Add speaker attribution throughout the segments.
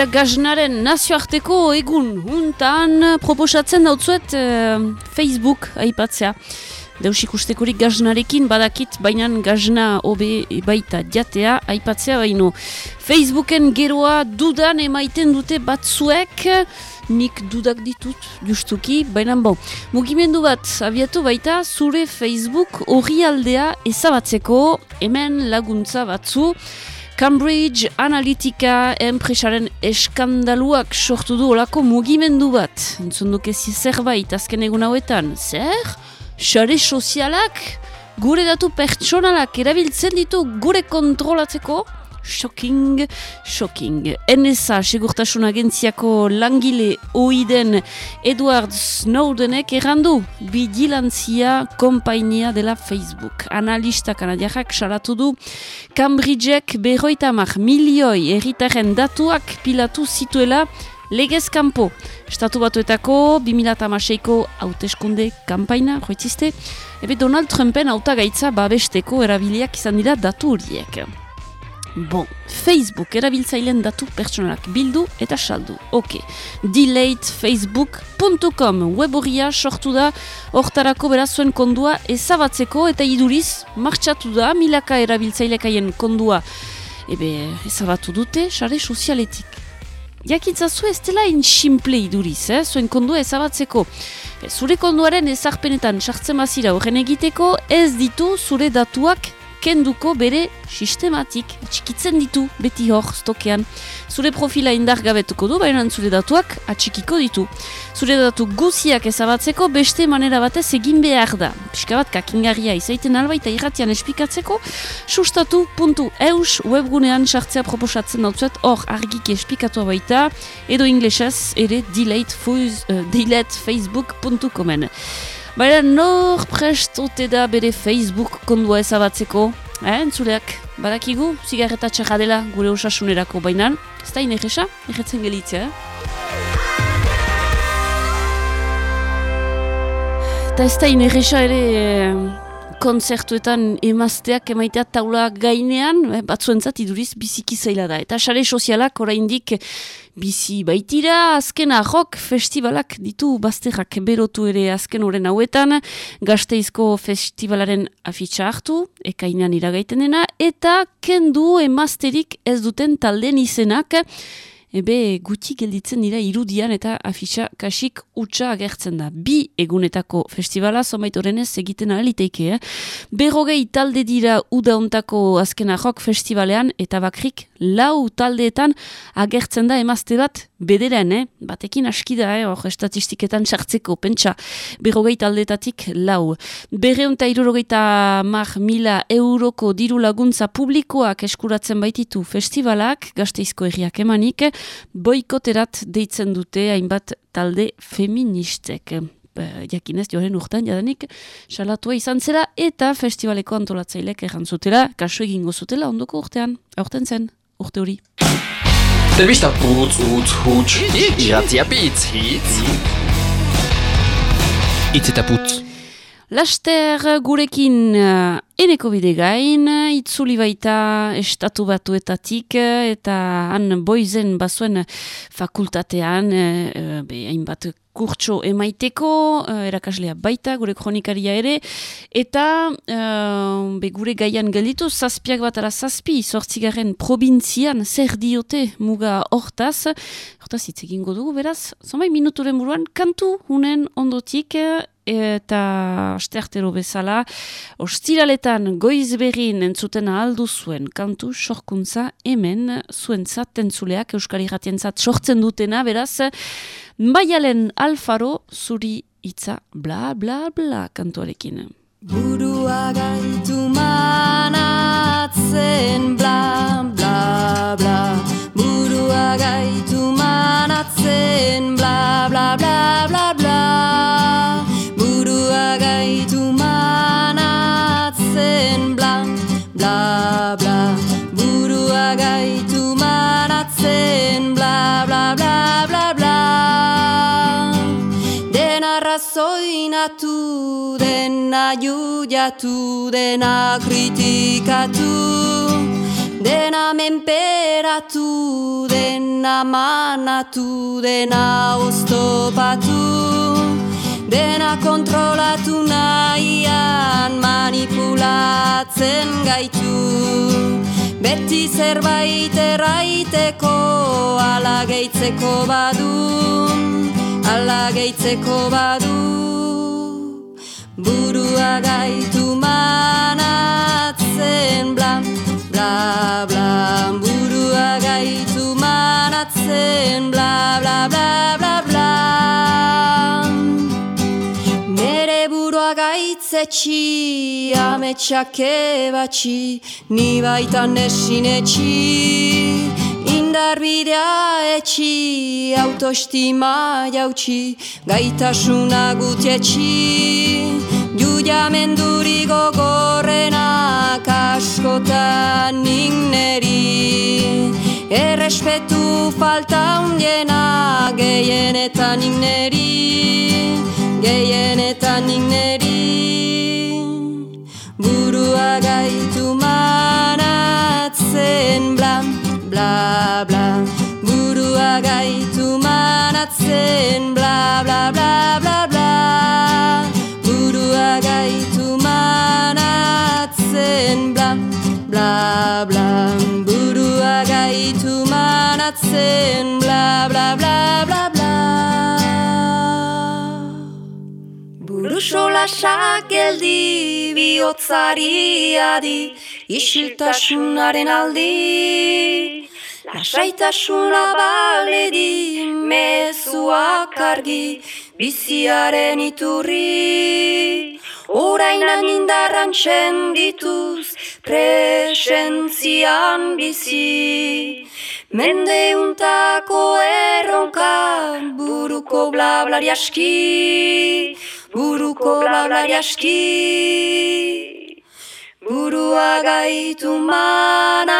Speaker 1: Eta gaznaren nazioarteko egun untan proposatzen dautzuet Facebook aipatzea. Deus ikustekorik gaznarekin badakit, baina gazna hobe baita jatea, aipatzea baino. Facebooken geroa dudan emaiten dute batzuek, nik dudak ditut, justuki, baina bon. Mugimendu bat, abiatu baita, zure Facebook hori aldea ezabatzeko, hemen laguntza batzu, Cambridge Analytica enpresaren eskandaluak sortu du olako mugimendu bat. Entzunduk ez zerbait azken egun hauetan. Zer? Sare sozialak gure datu pertsonalak erabiltzen ditu gure kontrolatzeko shocking, shocking. NSA, segurtasun agentziako langile oiden Edward Snowdenek errandu vigilantzia kompainia dela Facebook. Analista kanadiakak salatu du Cambridgeek berroitamak milioi erritaren datuak pilatu zituela Legez kanpo, estatu batuetako 2006ko hauteskunde kampaina, joitziste, ebe Donald Trumpen hautagaitza babesteko erabiliak izan dira datu horiek. Bon, Facebook erabiltzailen datu pertsonalak bildu eta saldu. Ok, delatefacebook.com web horria sortu da hortarako berazuen kondua ezabatzeko eta iduriz martxatu da milaka erabiltzailekaien kondua ebe ezabatu dute sare sozialetik. Jakitzazu ez dela in simple iduriz, eh? zuen kondua ezabatzeko. Zure konduaren ezarpenetan sartzen mazira horren egiteko ez ditu zure datuak kenduko bere sistematik, txikitzen ditu beti hor stokean. Zure profila indar gabetuko du, baina zure datuak atxikiko ditu. Zure datu guziak ezabatzeko beste manera batez egin behar da. Piska bat kakingarria izaiten albaita irratian espikatzeko, sustatu.eus webgunean sartzea proposatzen dautzuet hor argik espikatu baita, edo inglesez ere delatefacebook.comen. Baina nor prest ote da bere Facebook kondua ezabatzeko? Eh, entzuleak, badakigu, zigarreta txarra dela gure osasunerako bainan. Ez da inerresa, erretzen gelitzea. Eh? Eta ez da inerresa ere eh, konzertuetan emazteak emaitea taula gainean, eh, batzuentzat iduriz biziki zaila da. Eta sare sozialak oraindik bizi baitira, azken ahok festivalak ditu bazterrak berotu ere azken horren hauetan, gazteizko festivalaren afitxa hartu, ekainan iragaiten dena, eta kendu emazterik ez duten talden izenak, ebe guti gelditzen dira irudian eta afitxa kasik utxa agertzen da. Bi egunetako festivala, zomait horrenez egiten aliteike, eh? Berrogei talde dira udaontako azken ahok festivalean eta bakrik lau taldeetan agertzen da emazte bat bederen, eh? batekin aski da, eh? hor estatistiketan sartzeko, pentsa, berrogei taldeetatik lau. Berreunta irurogeita mar mila euroko diru laguntza publikoak eskuratzen baititu festivalak, gazteizko erriak emanik, boikoterat deitzen dute hainbat talde feministek. Jakinez, joren urtean, jadanik, salatua izan zela eta festivaleko antolatzailek errantzutela, kaso egingo zutela ondoko urtean, aurten zen, urte hori.
Speaker 2: Telebista putz, utz, huts, iratzia pitz, hitz. Itz eta putz.
Speaker 1: Laster gurekin uh, eneko bide gain, itzuli baita estatu batuetatik eta han boizen bazuen fakultatean, hainbat kurtso emaiteko, erakaslea baita, gure kronikaria ere, eta be, gure gaian gelditu, zazpiak bat ara zazpi, sortzigaren probintzian, zer diote muga hortaz, hortaz hitz egingo dugu, beraz, zomai minuturen buruan, kantu hunen ondotik, eta asteartero bezala, ostiraletan goiz berrin entzuten aldu zuen kantu sorkuntza hemen zuen zatentzuleak Euskari Ratientzat sortzen dutena, beraz, Baialen Alfaro zuri hitza bla bla bla kantuarekin.
Speaker 3: Burua gaitu manatzen bla bla bla. Burua gaitu manatzen bla bla bla bla bla. Dena razoinatu, dena judiatu, dena kritikatu. Dena menperatu, dena manatu, dena oztopatu Dena kontrolatu nahian manipulatzen gaitu. Beti zerbait erraiteko ala gehitzeko badu Ala gehitzeko badu. Burua gaitu manatzen bla bla bla. Burua gaitu manatzen bla bla gaitzetxi, ametsak ebatxi, ni baitan nesinetxi. Indarbidea etxi, autoestima jautxi, gaitasuna gutietxi. Judiamenduri gogorrenak askotan neri. Errespetu falta undiena gehienetan neri gehienetan nik Burua gaitu manatzen bla bla bla. Burua gaitu manatzen bla bla bla geldi bihotzari adi Isiltasunaren aldi. Lasaitasuna baledi mezuak argi Biziaren iturri. Orainan indarran txendituz Presentzian bizi. Mendeuntako erronka Buruko blablari aski Buruko blablari aski Burua gaitu manatzen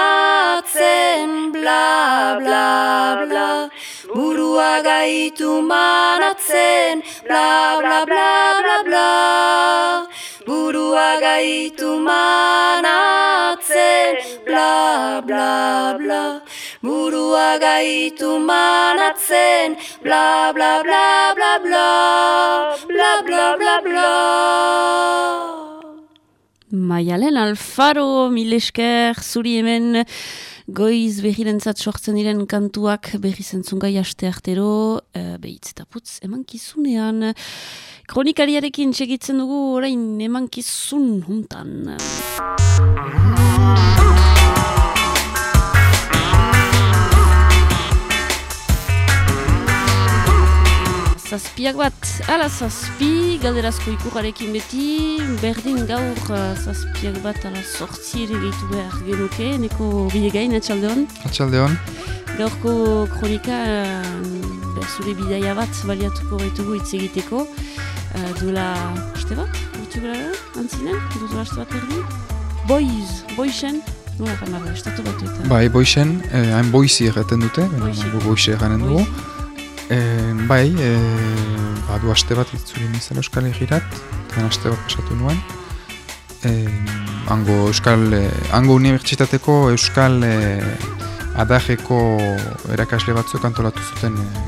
Speaker 3: bla bla bla. Burua gaitu manatzen bla bla bla bla bla. Burua gaitu manatzen bla bla bla burua gaitu manatzen, bla bla bla bla bla, bla bla bla bla.
Speaker 1: Maialen Alfaro, milesker, zuri hemen goiz behirentzat sortzen diren kantuak berri zentzungai aste artero, e, behitz eta putz eman kizunean. Kronikariarekin txegitzen dugu orain eman kizun huntan. Zazpiak bat, ala zazpi, galderazko ikurrarekin beti, berdin gaur uh, zazpiak bat ala sortzi ere gehitu behar genuke, neko bidegain, atxaldeon.
Speaker 4: Atxaldeon,
Speaker 1: Gaurko kronika, uh, behar zure bidaia bat baliatuko baitugu hitz egiteko. Uh, duela, haste bat, urtu gara, antzinen, duela haste bat erdi. Boiz, boixen, nola kan gara, estatu batu eta.
Speaker 4: bai, boixen, eh, hain boizi erraten dute, boixe erranen dugu. Eh, bai, eh, badu aste bat itzuli nizela Euskal Egirat, eta aste bat pasatu nuen. Eh, hango Euskal, eh, hango unibertsitateko Euskal eh, adajeko erakasle batzuk antolatu zuten eh,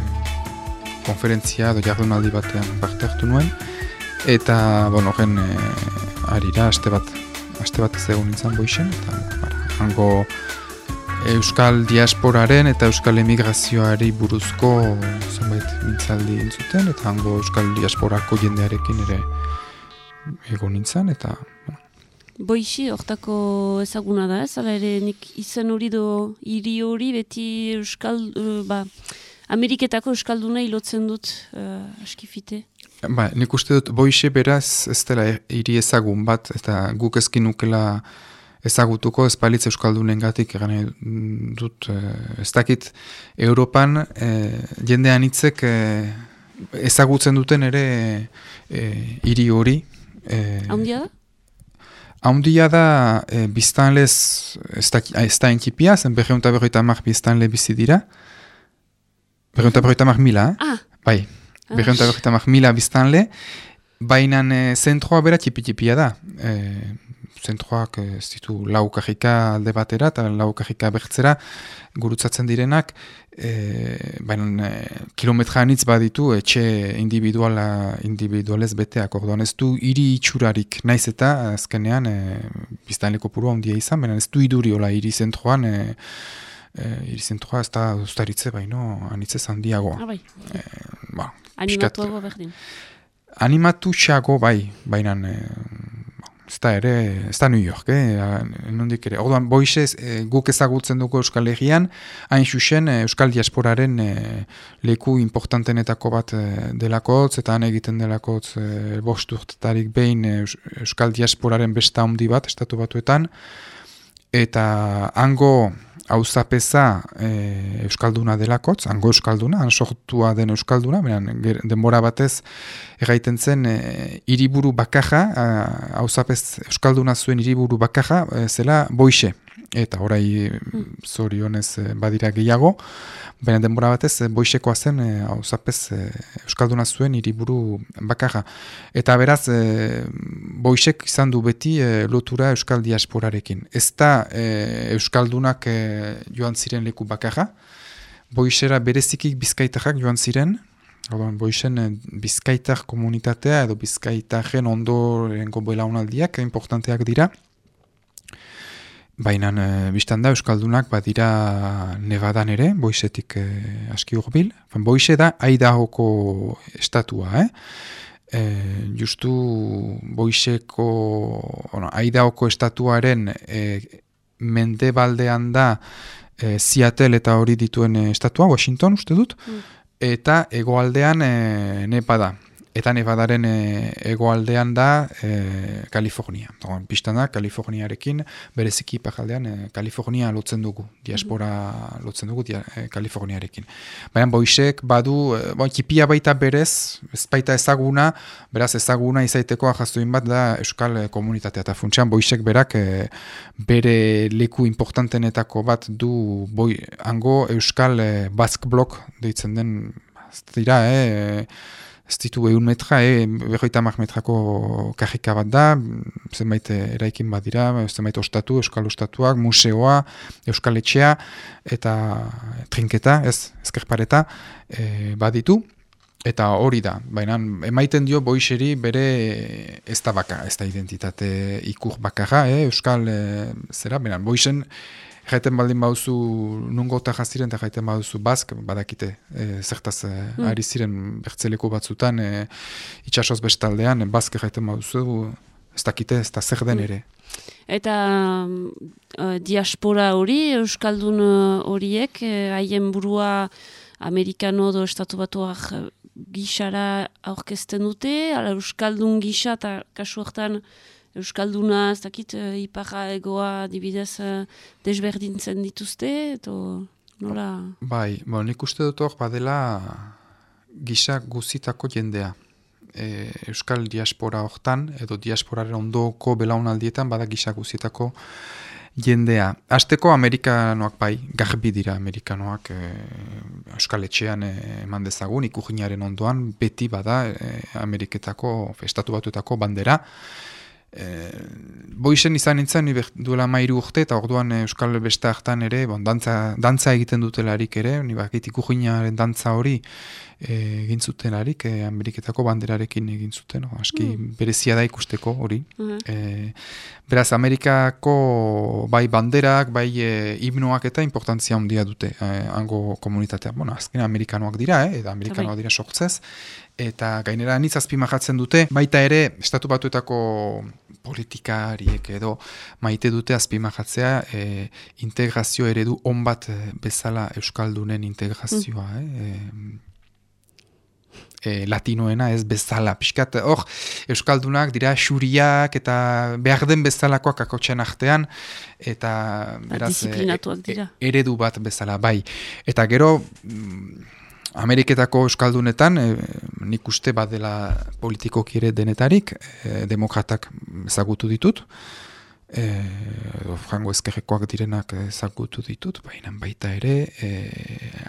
Speaker 4: konferentzia edo jardunaldi batean parte hartu nuen. Eta, bueno, horren eh, arira, aste bat, aste bat ez egon nintzen boixen, eta bara, hango Euskal diasporaren eta Euskal emigrazioari buruzko zenbait mintzaldi entzuten, eta hango Euskal diasporako jendearekin ere egon nintzen, eta
Speaker 1: Boixi, hortako ezaguna da, ez? Hala ere, nik izen hori do, hiri hori beti euskal, uh, ba, Ameriketako euskalduna lotzen dut uh, askifite.
Speaker 4: Ba, nik uste dut boixe beraz ez dela hiri ezagun bat, eta guk ezkin nukela ezagutuko espalitz euskaldunen gatik, egan dut, eh, ez dakit Europan eh, jendean hitzek eh, ezagutzen duten ere hiri hori. Eh,
Speaker 1: Haundia da?
Speaker 4: Haundia da e, biztanlez, ez da, ez da enkipia, zen berreunta berroita mar biztanle bizi dira. Berreunta berroita mar mila?
Speaker 1: Ah,
Speaker 4: bai.
Speaker 1: Ah.
Speaker 4: Berreunta berroita mar mila biztanle, baina e, zentroa bera txipi-txipia da. E, zentroak ez ditu lau kajika alde batera eta lau kajika bertzera gurutzatzen direnak, e, baina e, kilometra anitz baditu etxe individuala individualez beteak, orduan ez du hiri itxurarik naiz eta azkenean e, biztanleko purua ondia izan, baina ez du iduriola hiri zentroan e, e, hiri zentroa ez da ustaritze baino anitzez handiagoa.
Speaker 1: Ah, bai.
Speaker 4: E, ba,
Speaker 1: Animatuago berdin.
Speaker 4: Animatu txago bai, baina e, ez da ere, ez da New York, eh? nondik ere. Orduan, boixe e, guk ezagutzen dugu Euskal Herrian, hain xuxen e, Euskal Diasporaren e, leku importantenetako bat e, delakotz, eta han egiten delakotz e, bost urtetarik behin e, Euskal Diasporaren besta handi bat, estatu batuetan, eta hango hauzapeza e, Euskalduna delakotz, hango Euskalduna, han sortua den Euskalduna, beren, denbora batez egaiten zen e, iriburu bakaja, hauzapez Euskalduna zuen iriburu bakaja, e, zela boixe, eta orai hmm. zorionez e, badira gehiago, Baina denbora batez, eh, boixekoa zen, hau e, e, Euskalduna zuen hiriburu bakarra. Eta beraz, e, boixek izan du beti e, lotura Euskal Diasporarekin. Ez da Euskaldunak e, joan ziren leku bakarra, boixera berezikik bizkaitarrak joan ziren, Orduan, boixen bizkaitar komunitatea edo bizkaitaren ondorengo belaunaldiak importanteak dira. Baina, e, biztan da, Euskaldunak badira nevadan ere, boizetik e, aski urbil. Boize da, aidahoko estatua, eh? E, justu, boizeko, bueno, aidahoko estatuaren e, mende baldean da e, Seattle eta hori dituen estatua, Washington, uste dut, mm. Eta egoaldean e, nepa da. Eta Nevadaren e, egoaldean da e, Kalifornia. Pistan pistana, Kaliforniarekin, bereziki ipajaldean, e, Kalifornia lotzen dugu, diaspora lotzen dugu dia, e, Kaliforniarekin. Baina boisek badu, e, bon, kipia baita berez, ez baita ezaguna, beraz ezaguna izaiteko ahaztuin bat da Euskal Komunitatea. Eta funtsean boisek berak e, bere leku importantenetako bat du boi, hango Euskal e, Bask Blok deitzen den, ez dira, eh, ez ditu egun metra, e, berroita mar metrako kajika bat da, zenbait eraikin bat dira, zenbait ostatu, euskal ostatuak, museoa, euskal etxea, eta trinketa, ez, ezkerpareta, e, bat ditu. Eta hori da, baina emaiten dio boixeri bere ez da baka, ez da identitate ikur bakarra, eh? euskal e, zera, baina boixen jaiten baldin bauzu nungo eta jaziren eta jaiten bauzu bazk, badakite, e, zertaz e, mm. ari ziren bertzeleko batzutan, e, itxasoz bestaldean, bazk jaiten bauzu, ez dakite, ez da zer den mm. ere.
Speaker 1: Eta uh, diaspora hori, Euskaldun horiek, haien burua Amerikano edo Estatu Batuak gixara aurkezten dute, ala Euskaldun gisa eta kasu hortan Euskalduna, ez dakit, uh, iparra egoa dibidez uh, desberdintzen dituzte, eto nola?
Speaker 4: Bai, bo, nik uste dut hor badela gisa guzitako jendea. E, Euskal diaspora hortan, edo diasporaren ondoko belaunaldietan bada gisa guzitako jendea. Azteko Amerikanoak bai, garbi dira Amerikanoak e, Euskal Etxean eman dezagun, ikuginaren ondoan, beti bada e, Ameriketako, estatu batuetako bandera, E, boizen izan nintzen, duela mairu urte, eta orduan Euskal Beste hartan ere, bon, dantza, dantza egiten dutelarik ere, ni bakit ikuginaren dantza hori e, egin zuten harik, e, Ameriketako banderarekin egin zuten, aski mm. berezia da ikusteko hori. Mm beraz, Amerikako bai banderak, bai e, himnoak eta importantzia handia dute e, hango komunitatea. Bueno, azken Amerikanoak dira, eh, eta Amerikanoak dira sortzez, eta gainera nitz azpimahatzen dute, baita ere, estatu batuetako politikariek edo maite dute azpimahatzea e, integrazio eredu onbat bezala Euskaldunen integrazioa. Mm. Eh? e, latinoena ez bezala. Piskat, hor, Euskaldunak dira xuriak eta behar den bezalakoak akotxen artean, eta beraz,
Speaker 1: e, e,
Speaker 4: eredu bat bezala, bai. Eta gero, mm, Ameriketako Euskaldunetan, e, nik uste bat dela politikoki ere denetarik, e, demokratak ezagutu ditut, e, edo frango ezkerrekoak direnak ezagutu ditut, baina baita ere, e,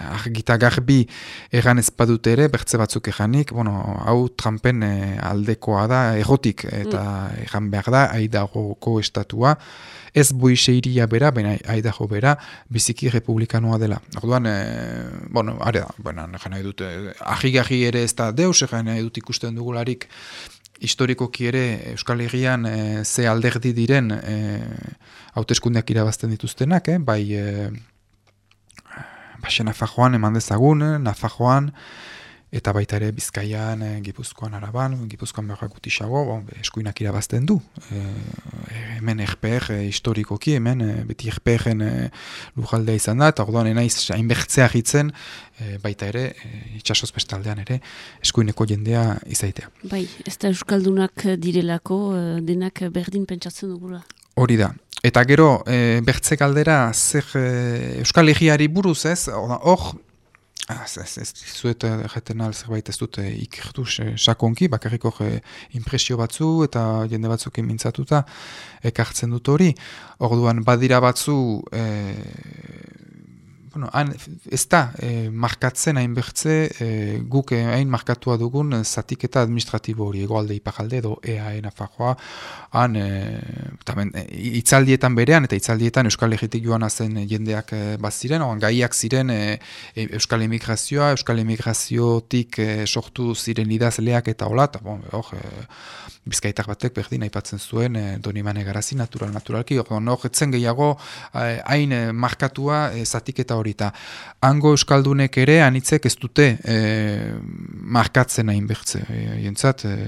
Speaker 4: argita garbi egan ez badut ere, bertze batzuk eganik, bueno, hau Trumpen e, aldekoa da, egotik, eta mm. egan behar da, aidagoko estatua, ez boiseiria bera, baina aidago bera, biziki republikanoa dela. Orduan, e, bueno, are da, bueno, egan nahi dut, ahi ere ez da deus, egan nahi dut ikusten dugularik, historikoki ere Euskal Herrian e, ze alderdi diren e, hauteskundeak irabazten dituztenak, eh? bai e, Nafajoan eman dezagun, Nafajoan, eta baita ere Bizkaian, e, Gipuzkoan Araban, Gipuzkoan behar gutisago, bon, eskuinak irabazten du. E, hemen erper e, historikoki, hemen e, beti erperen e, lujaldea izan da, eta orduan enaiz hainbertzea hitzen, e, baita ere, e, itxasoz bestaldean ere, eskuineko jendea izaitea.
Speaker 1: Bai, ez da Euskaldunak direlako, denak berdin pentsatzen dugula.
Speaker 4: Hori da. Eta gero, e, bertze galdera, zer Euskal Herriari buruz ez, hor, Ah, ez, ez, zuet erreten eh, zerbait ez dut ikertu sakonki, bakarriko impresio batzu eta jende batzuk mintzatuta ekartzen dut hori. Orduan badira batzu e, bueno, han, ez da e, markatzen hainbertze e, guk hain markatua dugun zatiketa administratibo hori egoalde ipajalde edo EAE Nafarroa han e, tamen, e, itzaldietan berean eta itzaldietan Euskal Egitik joan zen jendeak e, baziren, oan gaiak ziren e, Euskal Emigrazioa, Euskal Emigraziotik e, sortu ziren idazleak eta hola, eta bon, hor, e, bizkaitak batek berdin aipatzen zuen e, doni garazi natural, naturalki, hor, etzen gehiago hain e, markatua e, zatiketa hori eta hango euskaldunek ere anitzek ez dute e, markatzen hain bertze. Jentzat, e,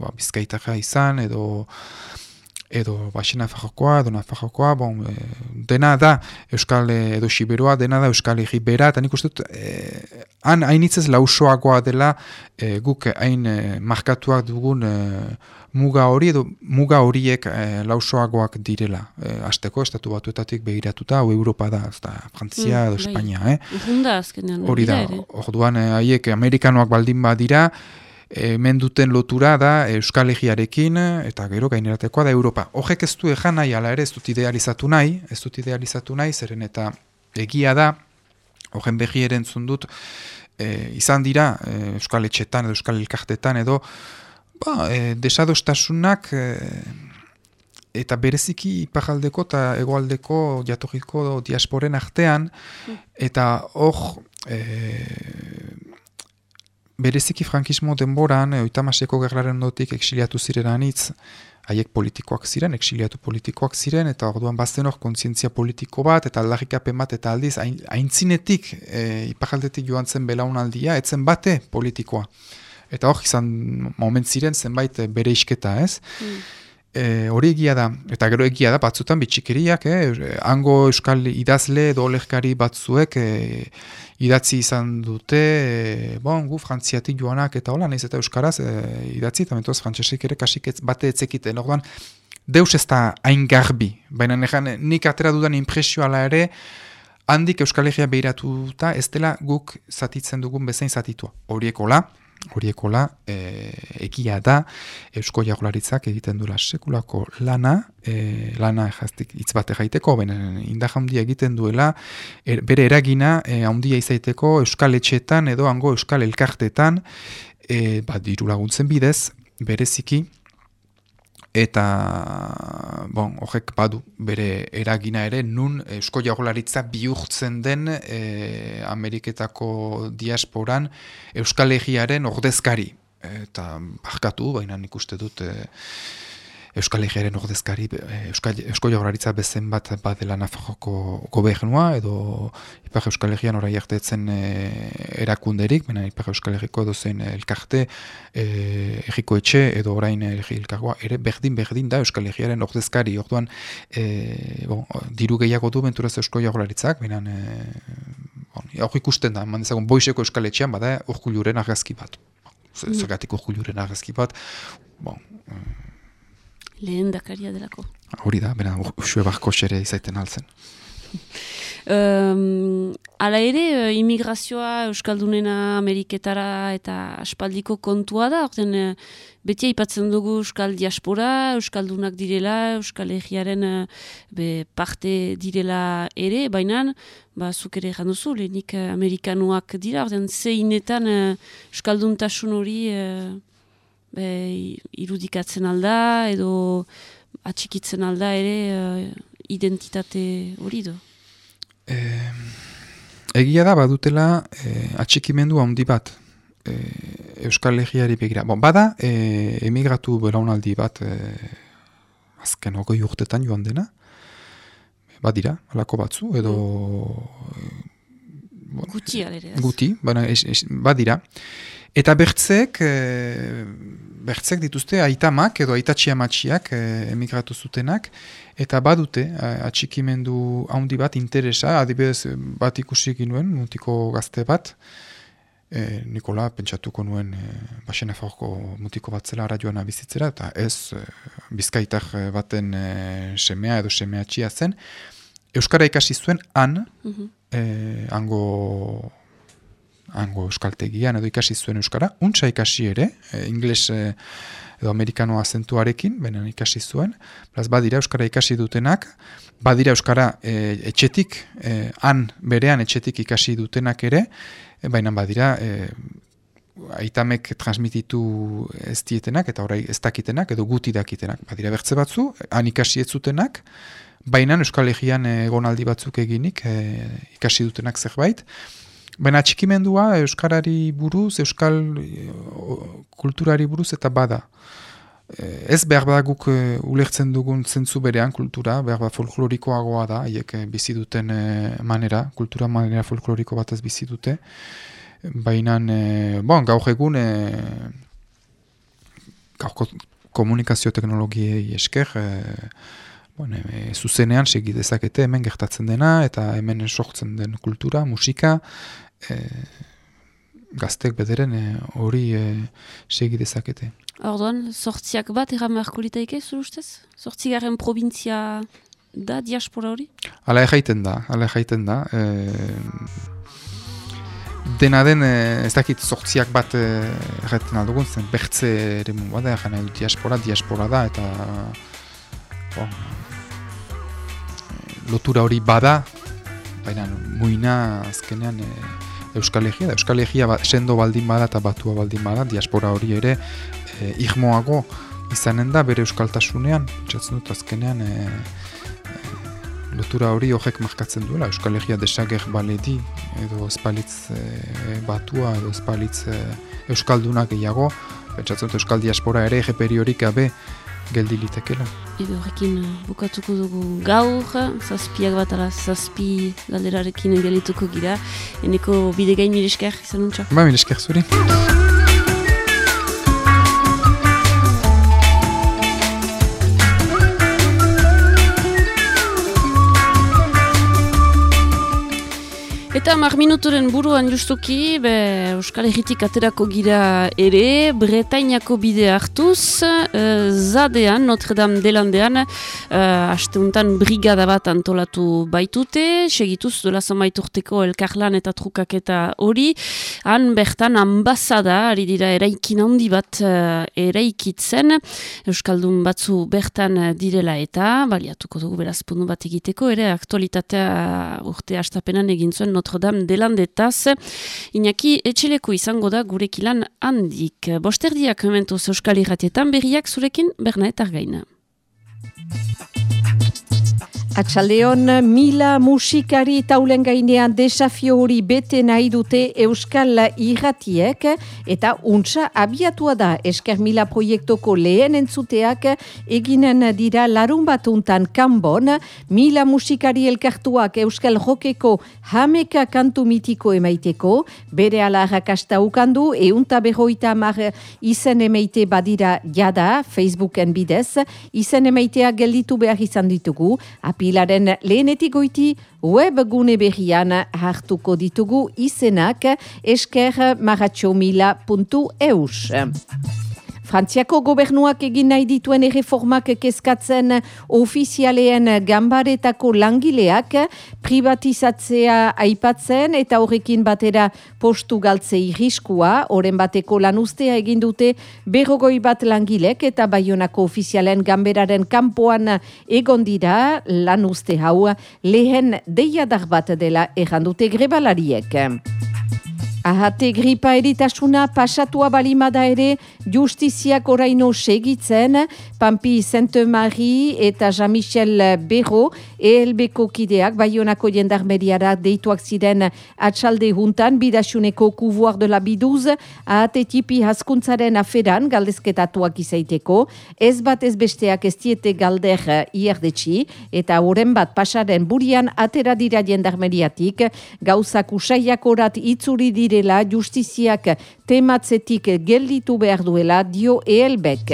Speaker 4: ba, bizkaitaka izan edo edo baxena fajokoa, edo nafajokoa, bon, e, dena da Euskal edo Siberoa, dena da Euskal Egi bera, eta nik uste dut, e, han hainitzez lausoagoa dela e, guk hain e, markatuak dugun e, muga hori edo muga horiek e, lausoagoak direla. E, azteko, estatu batuetatik begiratuta, hau Europa da, ez da, Frantzia mm, edo bai. Espainia, eh? Hori da, orduan haiek amerikanoak baldin badira, hemen duten lotura da Euskal Egiarekin eta gero gaineratekoa da Europa. Horrek ez du ejan nahi, ala ere ez dut idealizatu nahi, ez dut idealizatu nahi, zeren eta egia da, horren behi erentzun dut, e, izan dira e, Euskal Etxetan edo Euskal Elkartetan edo, Ba, e, desadostasunak e, eta bereziki ipajaldeko eta egoaldeko jatorriko diasporen artean eta hor e, bereziki frankismo denboran e, oitamaseko gerraren dotik exiliatu ziren anitz haiek politikoak ziren, exiliatu politikoak ziren, eta orduan bazten hor kontzientzia politiko bat, eta aldarrikapen bat, eta aldiz, haintzinetik e, ipajaldetik joan zen belaunaldia, etzen bate politikoa eta hor izan moment ziren zenbait eh, bere isketa, ez? Mm. E, hori egia da, eta gero egia da, batzutan bitxikeriak, eh? hango euskal idazle edo olekari batzuek eh, idatzi izan dute, e, bon, gu frantziatik joanak eta hola, nahiz eta euskaraz e, idatzi, eta mentuaz frantzesek ere kasik ez, bate etzekiten, orduan, deus ez da hain garbi, baina nik atera dudan impresioala ere, handik euskal egia behiratuta, ez dela guk zatitzen dugun bezain zatitua. Horiekola, horiekola e, egia da Eusko Jagolaritzak egiten dula sekulako lana, e, lana jaztik hitz bate jaiteko, benen inda handia egiten duela, er, bere eragina e, izaiteko Euskal Etxetan edo hango Euskal Elkartetan, e, bat diru laguntzen bidez, bereziki, eta bon, horrek badu bere eragina ere nun Eusko Jagolaritza bihurtzen den e, Ameriketako diasporan Euskal Egiaren ordezkari. Eta barkatu, baina nik uste dut e, Euskal Egearen ordezkari, eh, Euskal, Eusko Jauraritza bezen bat badela Nafarroko gobernua, edo Ipar Euskal Egean orai hartetzen e, erakunderik, baina Ipar Euskal Egeko edo zen elkarte, e, egiko etxe, edo orain egi elkargoa, ere berdin-berdin da Euskal Egearen ordezkari, orduan e, bon, diru gehiago du benturaz Eusko Jauraritzak, baina e, bon, hor ikusten da, mandezagun boiseko Euskal Etxean, bada urkuluren argazki bat. Mm. Zergatik urkuluren argazki bat, bon,
Speaker 1: lehen dakaria delako.
Speaker 4: Hori da, bera, usue barko xere izaiten altzen.
Speaker 1: um, Hala ere, eh, immigrazioa Euskaldunena Ameriketara eta aspaldiko kontua da, orten eh, beti aipatzen dugu Euskal diaspora, Euskaldunak direla, Euskal Egiaren eh, be, parte direla ere, baina, ba, zuk ere egin duzu, lehenik Amerikanuak dira, orten zeinetan Euskalduntasun hori be, irudikatzen alda, edo atxikitzen alda ere identitate hori do.
Speaker 4: Egia da badutela e, atxikimendu handi bat e, Euskal Legiari begira. Bon, bada e, emigratu belaunaldi bat e, azken ogoi urtetan joan dena. Badira, alako batzu, edo...
Speaker 1: Mm. guti, alere.
Speaker 4: Guti, badira. Eta bertzek, e, bertzek dituzte aitamak edo aitatxia matxiak e, emigratu zutenak, eta badute atxikimendu handi bat interesa, adibidez bat ikusi nuen, mutiko gazte bat, e, Nikola pentsatuko nuen e, basena mutiko bat zela joan bizitzera, eta ez e, bizkaitak baten e, semea edo semea txia zen, Euskara ikasi zuen han, mm hango hango euskaltegian edo ikasi zuen euskara, untsa ikasi ere, e, ingles e, edo amerikanoa zentuarekin, benen ikasi zuen, beraz badira euskara ikasi dutenak, badira euskara e, etxetik, e, han berean etxetik ikasi dutenak ere, e, baina badira e, aitamek transmititu ez dietenak, eta orai ez dakitenak, edo guti dakitenak. Badira bertze batzu, han ikasi ez zutenak, baina Euskal Egean egonaldi batzuk eginik e, ikasi dutenak zerbait, Baina txikimendua Euskarari buruz, Euskal eh, kulturari buruz eta bada. Eh, ez behar bada guk eh, ulertzen dugun zentzu berean kultura, behar bada folklorikoagoa da, haiek bizi duten manera, kultura manera folkloriko bat ez bizi dute. Baina, bon, gaur egun, gaur komunikazio teknologiei esker, bueno, e, zuzenean segi dezakete hemen gertatzen dena, eta hemen sortzen den kultura, musika, e, gaztek bederen e, hori e, segi dezakete.
Speaker 1: Orduan, sortziak bat egan beharko litaike, zuru ustez? Sortzigaren provintzia da, diaspora hori?
Speaker 4: Hala egaiten da, hala egaiten da. E, dena den, ez dakit sortziak bat erretzen aldugun, zen bertze ere bada, diaspora, diaspora da, eta bon, lotura hori bada, baina muina azkenean e, Euskal Egia, Euskal Egia ba, sendo baldin bada eta batua baldin bada, diaspora hori ere e, irmoago izanen da bere euskaltasunean, txatzen dut azkenean e, e, lotura hori horrek markatzen duela, Euskal Egia desager baledi, edo espalitz e, batua, edo espalitz e, euskaldunak gehiago, pentsatzen dut Euskal Diaspora ere horik gabe geldi litekela.
Speaker 1: Ebe horrekin eh, bukatuko dugu gaur, zazpiak bat ala zazpi galderarekin gelituko gira. Eneko bide gain mirisker, izan nuntza?
Speaker 4: Ba, mirisker zuri.
Speaker 1: Eta mar minuturen buruan justuki, be, Euskal Herritik aterako gira ere, Bretainako bide hartuz, uh, zadean, Notre Dame delandean, uh, asteuntan brigada bat antolatu baitute, segituz dola zamaiturteko elkarlan eta trukaketa hori, han bertan ambazada, ari dira eraikin handi bat uh, eraikitzen, Euskaldun batzu bertan direla eta, baliatuko dugu beraz bat egiteko, ere aktualitatea urte astapenan egin zuen Notre Dame delandetaz. Iñaki, etxeleko izango da gurekilan handik. Bosterdiak mementu euskal irratietan berriak zurekin Bernaetar gaina.
Speaker 5: Atxaldeon, mila musikari taulen gainean desafio hori bete nahi dute Euskal Irratiek eta untsa abiatua da. Esker mila proiektoko lehen entzuteak eginen dira larun batuntan kanbon, mila musikari elkartuak Euskal Jokeko hameka kantu mitiko emaiteko, bere ala rakasta ukandu, eunta behoita mar izen emaite badira jada Facebooken bidez, izen emaitea gelditu behar izan ditugu, api apilaren lehenetik goiti web gune berrian hartuko ditugu izenak esker maratxomila.eus. Frantziako gobernuak egin nahi dituen erreformak kezkatzen ofizialeen gambaretako langileak privatizatzea aipatzen eta horrekin batera postu galtze irriskua, oren bateko lanustea egin dute berrogoi bat langilek eta baionako ofizialen gamberaren kanpoan egon dira lanuste hau lehen deiadar bat dela errandute grebalariek. Ahate gripa eritasuna pasatua balimada ere justiziak oraino segitzen, Pampi Sainte-Marie eta Jean-Michel Berro, ELBko kideak, baionako jendarmeriara deituak ziren atxalde juntan, bidasuneko kuvuar de la biduz, ahate tipi haskuntzaren aferan, galdezketatuak izaiteko, ez bat ez besteak ez diete galder ierdetxi, eta horren bat pasaren burian atera dira jendarmeriatik, gauzak usaiak orat itzuri dire direla justiziak tematzetik gelditu behar duela dio ehelbek.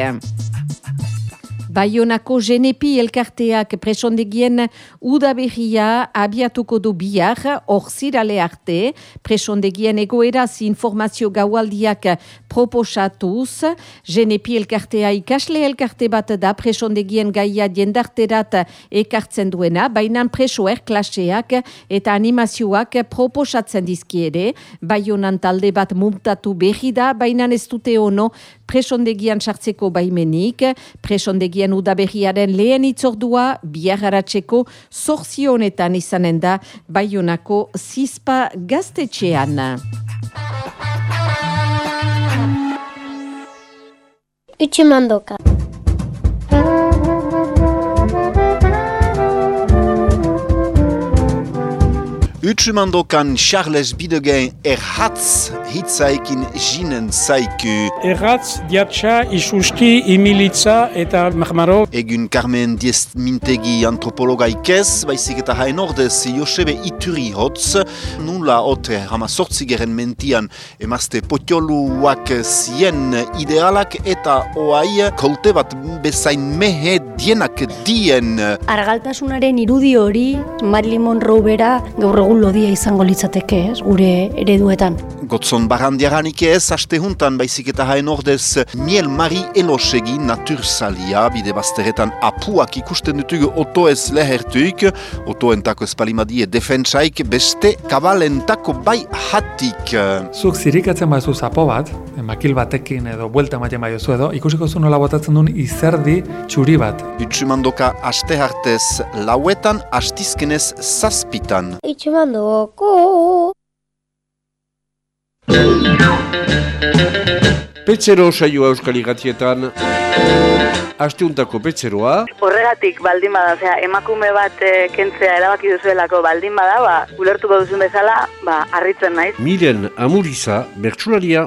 Speaker 5: Baionako genepi elkarteak presondegien udaberria abiatuko du bihar, hor zirale arte, presondegien egoeraz informazio gaualdiak proposatuz, genepi elkartea ikasle elkarte bat da presondegien gaia jendarterat ekartzen duena, bainan presoer klaseak eta animazioak proposatzen dizkiere, baionan talde bat muntatu berri da, bainan ez dute ono presondegian sartzeko baimenik, presondegian udaberriaren lehen itzordua, biagaratzeko zorzionetan izanen da, baionako zizpa gaztetxean.
Speaker 6: Utsumandoka.
Speaker 7: Utsumandokan Charles Bidegen erhatz hitzaikin jinen zaiku.
Speaker 8: Erratz, diatxa, isuski, imilitza eta marmaro.
Speaker 7: Egun Carmen Diest Mintegi antropologa ikez, baizik eta hain ordez Josebe Ituri hotz, nula ote hama sortzigeren mentian emazte potioluak zien idealak eta oai kolte bat bezain mehe dienak dien.
Speaker 9: Argaltasunaren irudi hori Marilyn Monroe bera gaur egun lodia izango litzateke, ez, gure ereduetan.
Speaker 7: Gotzon barandiaranik ez, aste juntan baizik eta hain ordez miel mari elosegi natursalia, bide bazteretan apuak ikusten dutugu oto ez lehertuik, otoentako espalimadie defentsaik, beste kabalentako bai hatik.
Speaker 10: Zuk zirikatzen bazu zapo bat, makil batekin edo buelta ematen baiozu edo, ikusiko zu nola botatzen duen izerdi txuri bat.
Speaker 7: Utsumandoka aste hartez lauetan, astizkenez zazpitan.
Speaker 6: Utsumandoko.
Speaker 11: Petzero saioa euskal igatietan, asteuntako petzeroa,
Speaker 12: Horregatik baldin bada, osea, emakume bat eh, kentzea erabaki duzuelako baldin bada, ba, ulertuko duzun bezala, ba, harritzen naiz.
Speaker 11: miren amuriza, bertsularia.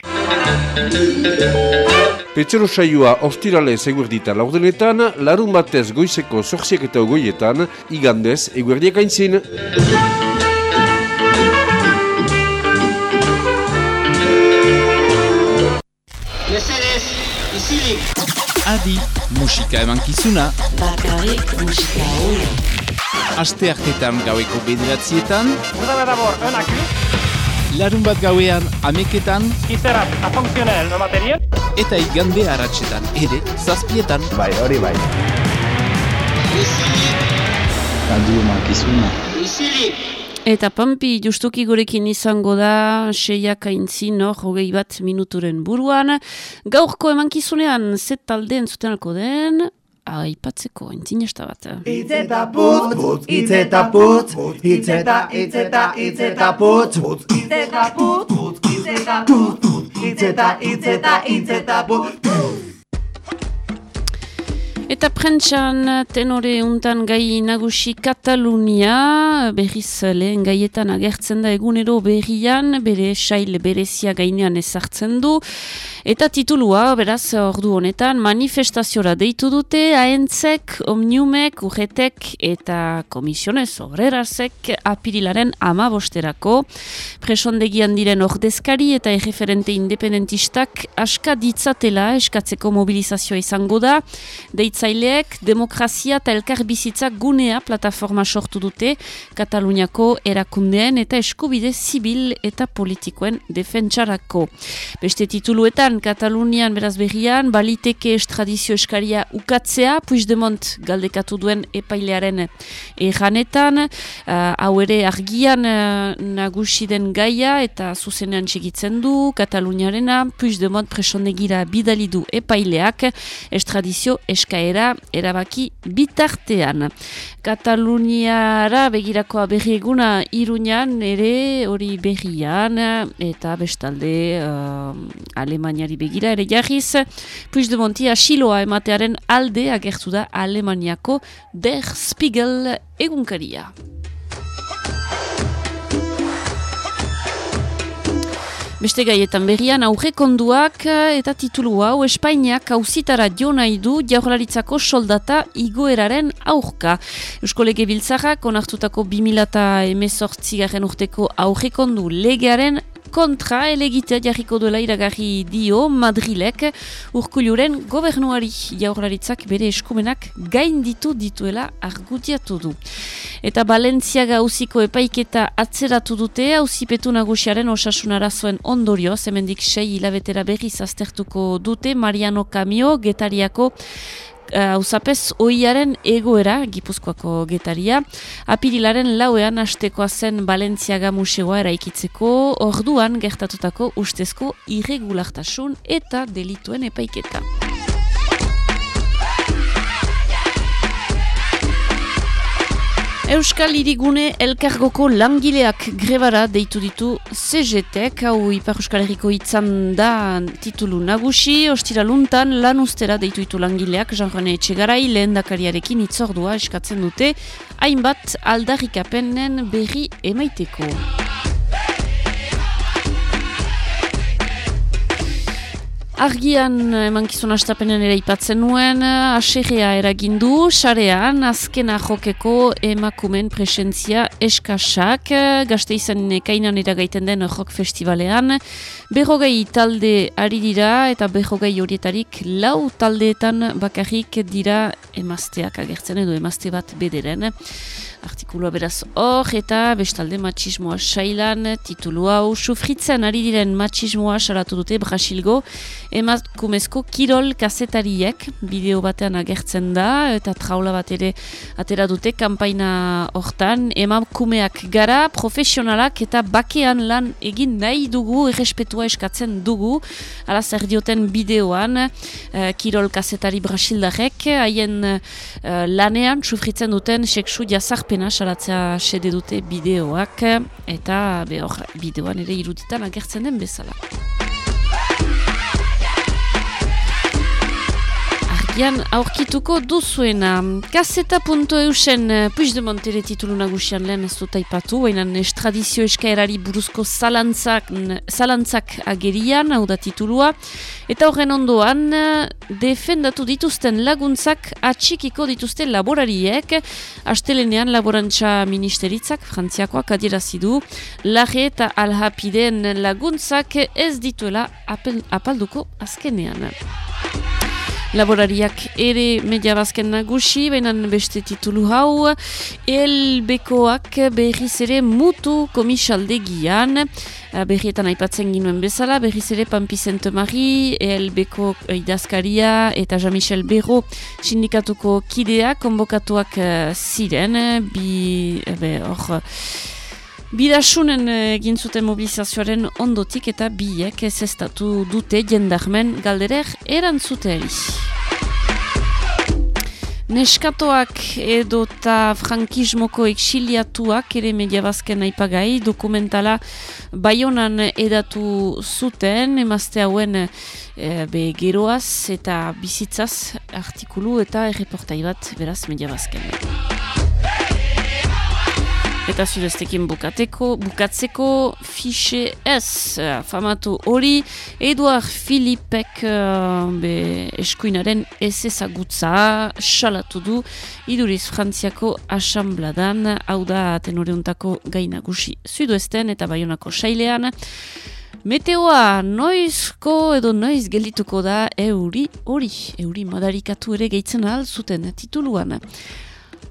Speaker 11: Petzero saioa ostirale eguerdita laurdenetan, larun batez goizeko zorziak eta ogoietan, igandez eguerdiak aintzin.
Speaker 13: Adi, musika emankizuna.
Speaker 14: Bakarrik musika hori.
Speaker 13: Aste hartetan gaueko bederatzietan.
Speaker 15: Udabedabor, onak.
Speaker 13: Larun bat gauean ameketan.
Speaker 15: Izerat, afunkzionel, no materiel.
Speaker 13: Eta igande haratsetan, ere, zazpietan.
Speaker 16: Bai, hori bai.
Speaker 17: Adi emankizuna.
Speaker 1: Eta pampi justuki gurekin izango da seiak aintzin hor hogei bat minuturen buruan. Gaurko emankizunean zet taldeen zuten alko den, aipatzeko entzinesta bat.
Speaker 18: Itzeta putz, putz, itzeta putz, itzeta, itzeta, itzeta putz, putz, itzeta putz, itzeta putz, itzeta, itzeta, itzeta putz,
Speaker 1: Eta prentxan tenore untan gai nagusi Katalunia, berriz lehen gaietan agertzen da egunero berrian, bere sail berezia gainean ezartzen du. Eta titulua, beraz, ordu honetan, manifestaziora deitu dute, aentzek, omniumek, urretek eta komisionez obrerazek apirilaren ama bosterako. Presondegian diren ordezkari eta erreferente independentistak aska ditzatela eskatzeko mobilizazioa izango da. Deitzen erabiltzaileek demokrazia eta elkar bizitza gunea plataforma sortu dute Kataluniako erakundeen eta eskubide zibil eta politikoen defentsarako. Beste tituluetan, Katalunian beraz berrian, baliteke estradizio eskaria ukatzea, Puigdemont galdekatu duen epailearen erranetan, uh, hau ere argian uh, nagusi den gaia eta zuzenean txegitzen du, Kataluniarena, Puigdemont presondegira bidali du epaileak, estradizio eskaera erabaki bitartean. Kataluniara begirakoa berri eguna iruñan ere hori berrian eta bestalde uh, Alemaniari begira ere jarriz Puigdemonti asiloa ematearen alde agertu da Alemaniako Der Spiegel egunkaria. Beste gaietan berrian aurrekonduak eh, eta titulu hau Espainiak hauzitara jo nahi du jaurlaritzako soldata igoeraren aurka. Eusko lege biltzarrak onartutako 2018 garen urteko aurrekondu legearen kontra elegitea jarriko duela iragarri dio Madrilek urkuluren gobernuari jaurlaritzak bere eskumenak gain ditu dituela argutiatu du. Eta Balentziaga hauziko epaiketa atzeratu dute hauzipetu nagusiaren osasunara zuen ondorio, zemendik sei hilabetera berriz aztertuko dute Mariano Camio, getariako hauzapez uh, oiaren egoera, gipuzkoako getaria, apirilaren lauean astekoa zen Balentziaga museoa eraikitzeko orduan gertatutako ustezko irregulartasun eta delituen epaiketa. Euskal Irigune Elkargoko langileak grebara deitu ditu CGTek, hau Ipar Euskal Herriko itzan da titulu nagusi, ostira luntan lan ustera deitu ditu langileak, Jean-René Etxegarai lehen dakariarekin itzordua eskatzen dute, hainbat aldarrikapenen berri emaiteko. Argian emankizun astapenen ere ipatzen nuen, aserrea eragindu, sarean, azkena jokeko emakumen presentzia eskasak, gazte izan kainan eragaiten den jok festivalean, berrogei talde ari dira eta berrogei horietarik lau taldeetan bakarrik dira emazteak agertzen edo emazte bat bederen artikulua beraz hor eta bestalde matxismoa sailan titulu hau sufritzen ari diren matxismoa salatu dute Brasilgo emakumezko kirol kazetariek. Bideo batean agertzen da eta traula bat ere atera dute kanpaina hortan. Emakumeak gara profesionalak eta bakean lan egin nahi dugu errespetua eskatzen dugu. Ala zer dioten bideoan uh, kirol kazetari Brasildarek haien uh, lanean sufritzen duten seksu jazarpen pena salatzea sede dute bideoak eta behor bideoan ere iruditan agertzen den bezala. Argian aurkituko duzuena. Kaseta.eusen Puigdemont ere titulu nagusian lehen ez dut aipatu, baina estradizio eskaerari buruzko zalantzak, zalantzak agerian, hau da titulua, Eta horren ondoan, defendatu dituzten laguntzak atxikiko dituzten laborariek, astelenean laborantza ministeritzak, frantziakoak adierazidu, lage eta alhapideen laguntzak ez dituela apalduko azkenean. Laborariak ere media bazken nagusi, baina beste titulu hau, elbekoak berriz ere mutu komisaldegian, berrietan aipatzen ginuen bezala, berriz ere Pampi Mari, elbeko idazkaria eta Jean-Michel Berro sindikatuko kidea konbokatuak uh, ziren, bi, ebe, hor, Bidasunen egin zuten mobilizazioaren ondotik eta biek ez estatu dute jendarmen galderer erantzuteri. Neskatoak edo eta frankismoko exiliatuak ere mediabazken aipagai dokumentala baionan edatu zuten emazte hauen e, be geroaz eta bizitzaz artikulu eta erreportai bat beraz mediabazken. Eta zureztekin bukateko, bukatzeko fixe ez, famatu hori, Eduard Filipek uh, be, eskuinaren ez ezagutza salatu du, iduriz frantziako asambladan, hau da tenore untako gainagusi zuduesten eta baionako sailean, Meteoa noizko edo noiz geldituko da euri hori, euri madarikatu ere gehitzen ahal zuten tituluan.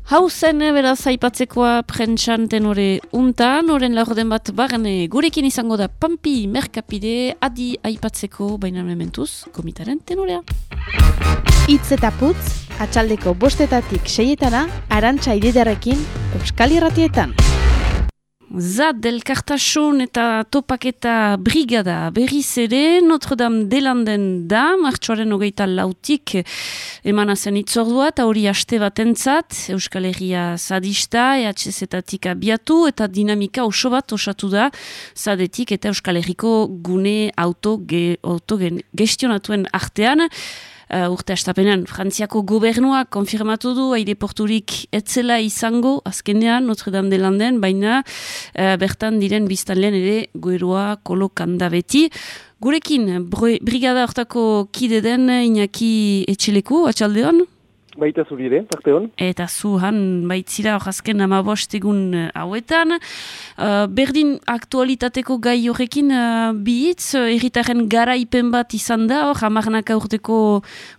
Speaker 1: Hau zen eh, beraz aipatzekoa prentsan tenore untan, oren laurden bat barne gurekin izango da Pampi Merkapide adi aipatzeko baina mementuz komitaren tenorea.
Speaker 16: Itz eta putz, atxaldeko bostetatik seietana, arantxa ididarekin, Euskal Irratietan.
Speaker 1: Zad elkartasun eta topaketa brigada berriz ere Notre Dame delanden da, martxoaren hogeita lautik emana zen itzordua eta hori haste batentzat Euskal Herria zadista, EHZ-etatik abiatu eta dinamika oso bat osatu da zadetik eta Euskal Herriko gune auto, ge, auto gestionatuen artean. Uh, urte astapenean, Frantziako gobernua konfirmatu du aireporturik etzela izango, azkenean Notre Dame de Landen, baina uh, bertan diren biztanlean ere goeroa kolokanda beti. Gurekin, brigada hortako kide den Iñaki Etxeleku, atxaldeon?
Speaker 19: Baita zuri ere, parte hon.
Speaker 1: Eta zu han baitzira horazken amabost egun uh, hauetan. Uh, berdin aktualitateko gai horrekin uh, bihitz, uh, erritaren garaipen bat izan da, hor, hamarnaka urteko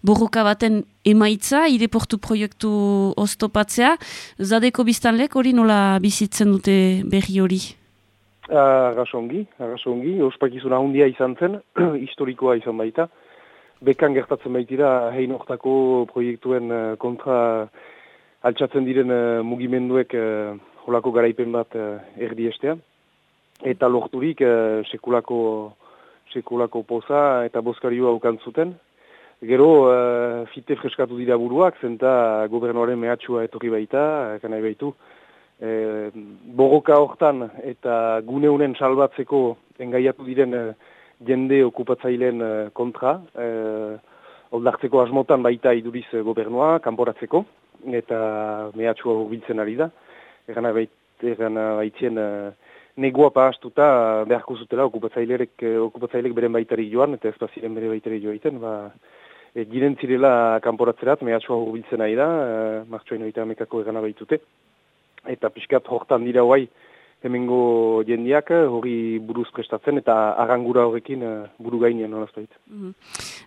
Speaker 1: borroka baten emaitza, ireportu proiektu oztopatzea. Zadeko biztanlek hori nola bizitzen dute berri hori?
Speaker 19: Arrasongi, arrasongi, ospakizuna handia izan zen, historikoa izan baita bekan gertatzen baitira hein hortako proiektuen uh, kontra altxatzen diren uh, mugimenduek uh, holako garaipen bat erdi estea. Eta lorturik sekulako, sekulako poza eta boskarioa aukan zuten. Gero, fite freskatu dira buruak, zenta gobernuaren mehatxua etorri baita, kanai baitu. E, borroka hortan eta gune honen salbatzeko engaiatu diren jende okupatzaileen uh, kontra, uh, oldartzeko asmotan baita iduriz uh, gobernua, kanporatzeko, eta mehatxua hurbiltzen ari da. Egan baitzien uh, negoa pahastuta uh, beharko zutela okupatzailek, uh, beren baitari joan, eta ez ziren bere baitari joaiten, ba, e, giren zirela kanporatzerat, mehatxua hurbiltzen ari da, uh, martxoa inoita amekako egan baitute. Eta pixkat hortan dira hoai, hemengo jendiak eh, hori buruz prestatzen eta arangura horrekin uh, buru gainean nolazpait.
Speaker 1: Mm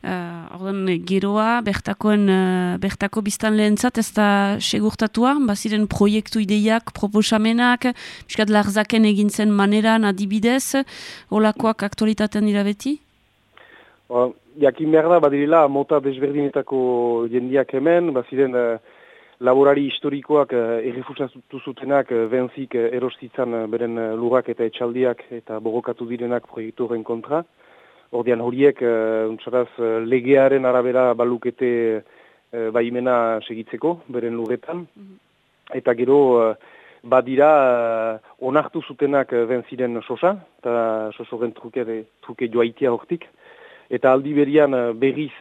Speaker 1: -hmm. geroa, bertakoen, uh, bertako biztan lehentzat ez da segurtatua, baziren proiektu ideiak, proposamenak, miskat larzaken egintzen maneran adibidez, olakoak aktualitatean dira beti?
Speaker 19: jakin behar da, badirila, mota desberdinetako jendiak hemen, baziren... Uh, laborari historikoak uh, errefusatu zutenak uh, benzik erostitzan uh, beren lugak eta etxaldiak eta bogokatu direnak proiektu horren kontra. Ordean horiek, uh, legearen arabera balukete baimena segitzeko beren lugetan. Mhm. Eta gero, badira, onartu zutenak benziren sosa, eta sosoren truke, truke joaitia hortik. Eta aldi berian berriz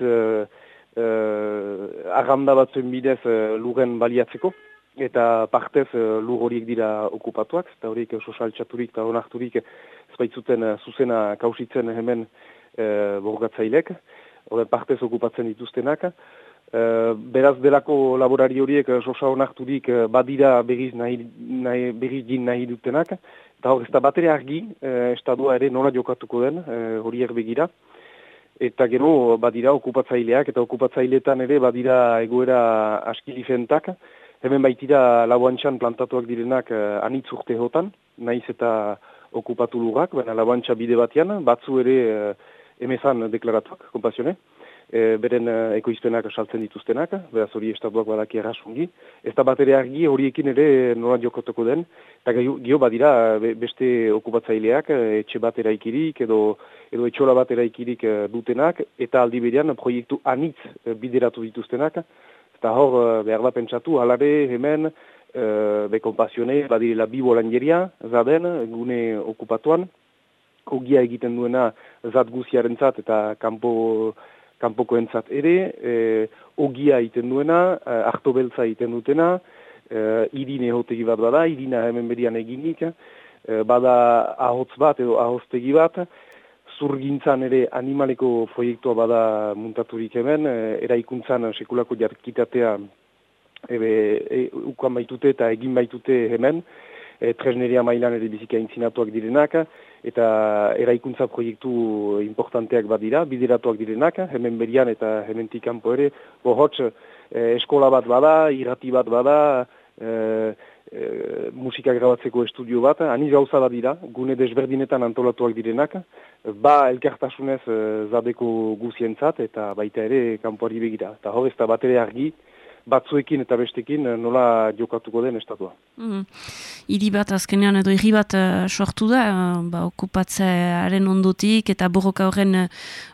Speaker 19: uh, arranda batzuen bidez uh, luren baliatzeko, eta partez uh, lur horiek dira okupatuak, eta horiek oso saltxaturik eta onarturik ezbaitzuten uh, zuzena kausitzen hemen uh, borgatzailek, hori partez okupatzen dituztenak. Uh, beraz delako laborari horiek sosa onarturik uh, badira berriz nahi, nahi, berriz nahi dutenak, eta hor ez da batera argi, uh, estadua ere nola jokatuko den horiek begira. Eta gero badira okupatzaileak eta okupatzaileetan ere badira egoera askilifentak. Hemen baitira lauantxan plantatuak direnak uh, anitz urte hotan, naiz eta okupatu lugak, baina lauantxa bide batean, batzu ere uh, emezan deklaratuak, kompazione e, beren uh, ekoizpenak saltzen dituztenak, beraz hori estatuak badaki errasungi. Ez da bat ere argi horiekin ere nola jokotoko den, eta gio badira beste okupatzaileak etxe bat eraikirik edo, edo etxola bat eraikirik dutenak, eta aldi berean proiektu anitz bideratu dituztenak, eta hor behar da pentsatu, alare hemen, be kompazione, badirela bi bolangeria, zaden, gune okupatuan, ogia egiten duena zat guziaren zat, eta kanpo kanpoko entzat ere, e, ogia iten duena, e, arto beltza iten dutena, e, irine hotegi bat bada, irina hemen berian eginik, e, bada ahotz bat edo ahoztegi bat, zurgintzan ere animaleko proiektua bada muntaturik hemen, e, eraikuntzan sekulako jarkitatea ebe, e, ukan baitute eta egin baitute hemen, e, tresneria mailan ere bizika intzinatuak direnak, eta eraikuntza proiektu importanteak badira, bideratuak direnak, hemen berian eta hemen tikampo ere, bohotz, e, eskola bat bada, irrati bat bada, e, e, musika grabatzeko estudio bat, aniz gauza da dira, gune desberdinetan antolatuak direnak, ba elkartasunez e, zadeko guzientzat eta baita ere kanpoari begira. Eta hor ez da bat ere argi, batzuekin eta bestekin eh, nola jokatuko den estatua.
Speaker 1: Mm. Iri bat azkenean edo irri bat uh, sortu da, uh, ba, okupatzearen ondotik eta borroka horren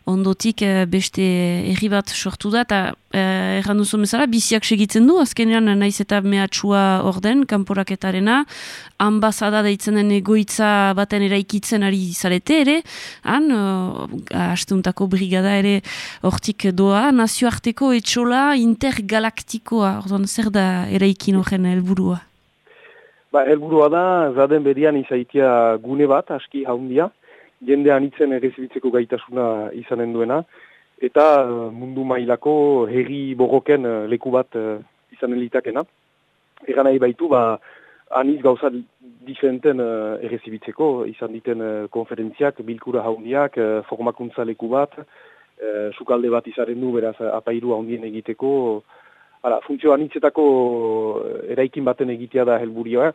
Speaker 1: ondotik uh, beste irri bat sortu da, eta uh, erran duzu bezala, biziak segitzen du, azkenean naiz eta mehatxua orden, kanporaketarena, ambazada deitzen den egoitza baten eraikitzen ari zarete ere, han, uh, asteuntako brigada ere hortik doa, nazioarteko etxola intergalaktikoa, orduan zer da eraikin horren helburua?
Speaker 19: Ba, helburua da, zaden berian izaitia gune bat, aski haundia, jende anitzen errezibitzeko gaitasuna izanen duena, eta eh, mundu mailako herri borroken eh, leku bat uh, izanen litakena. Egan nahi baitu, ba, aniz gauza diferenten uh, errezibitzeko, izan diten uh, konferentziak, bilkura haundiak, uh, formakuntza leku bat, uh, sukalde bat izaren du, beraz, apairu haundien egiteko, Hala, funtzio anitzetako eraikin baten egitea da helburioa.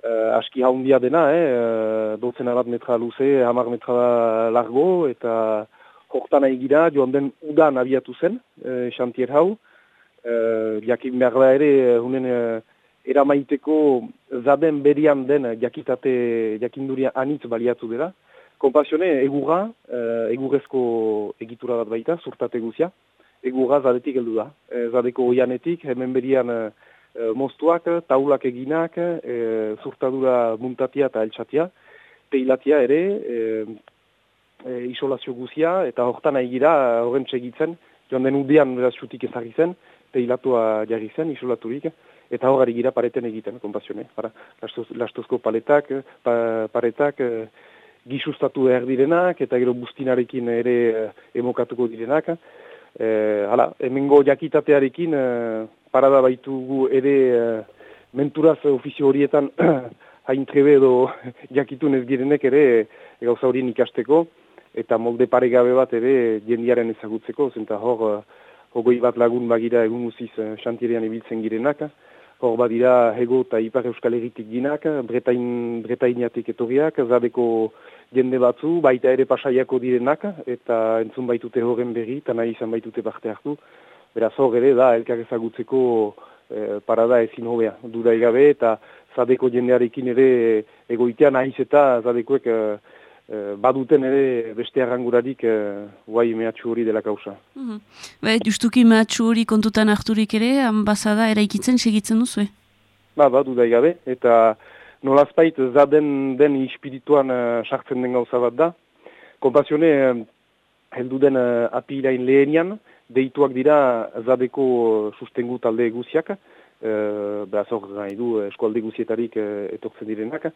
Speaker 19: Eh, aski haundia dena, eh, eh dotzen abat metra luze, hamar metra largo, eta hortan egira joan den udan abiatu zen, eh, xantier hau. Eh, jakin behar da ere, hunen eh, eramaiteko zaden berian den jakitate, jakinduria anitz baliatu dela. Kompazione, egurra, eh, egurrezko egitura bat baita, zurtate guzia egurra zadetik heldu da. E, zadeko oianetik, hemen berian e, e, moztuak, taulak eginak, e, zurtadura muntatia eta eltsatia, peilatia ere, e, e, isolazio guzia, eta hortan egira horren txegitzen, joan den udean beraz xutik ezagri zen, peilatua jarri zen, isolaturik, eta hor gira pareten egiten, konpazione. Para, lastozko paletak, pa, paretak, e, gizustatu behar direnak, eta gero bustinarekin ere emokatuko direnak, E, hala, hemengo jakitatearekin e, parada baitugu ere e, menturaz ofizio horietan hain trebe edo jakitun ez girenek ere e, gauza horien ikasteko eta molde paregabe bat ere jendiaren ezagutzeko, zenta hor hogoi bat lagun bagira egun uziz xantirean ibiltzen girenak, hor badira hego eta ipar euskal egitik ginak, bretain, bretainiatik etorriak, zabeko jende batzu, baita ere pasaiako direnak, eta entzun baitute horren berri, eta nahi izan baitute parte hartu. Beraz hor ere da, elkar ezagutzeko e, parada ezin hobea, duda egabe, eta zadeko jendearekin ere egoitean nahiz eta zadekoek e, baduten ere beste arrangurarik e, guai mehatxu hori dela kausa.
Speaker 1: Mm -hmm. Ba, justuki mehatxu hori kontutan harturik ere, ambazada eraikitzen segitzen duzu,
Speaker 19: Ba, ba, duda egabe, eta nolazpait zaden den ispirituan uh, sartzen den gauza bat da. Kompazione, uh, heldu den uh, apilain lehenian, deituak dira zadeko sustengu talde guziak, uh, behaz hor nahi du eskualde guzietarik uh, etortzen direnak,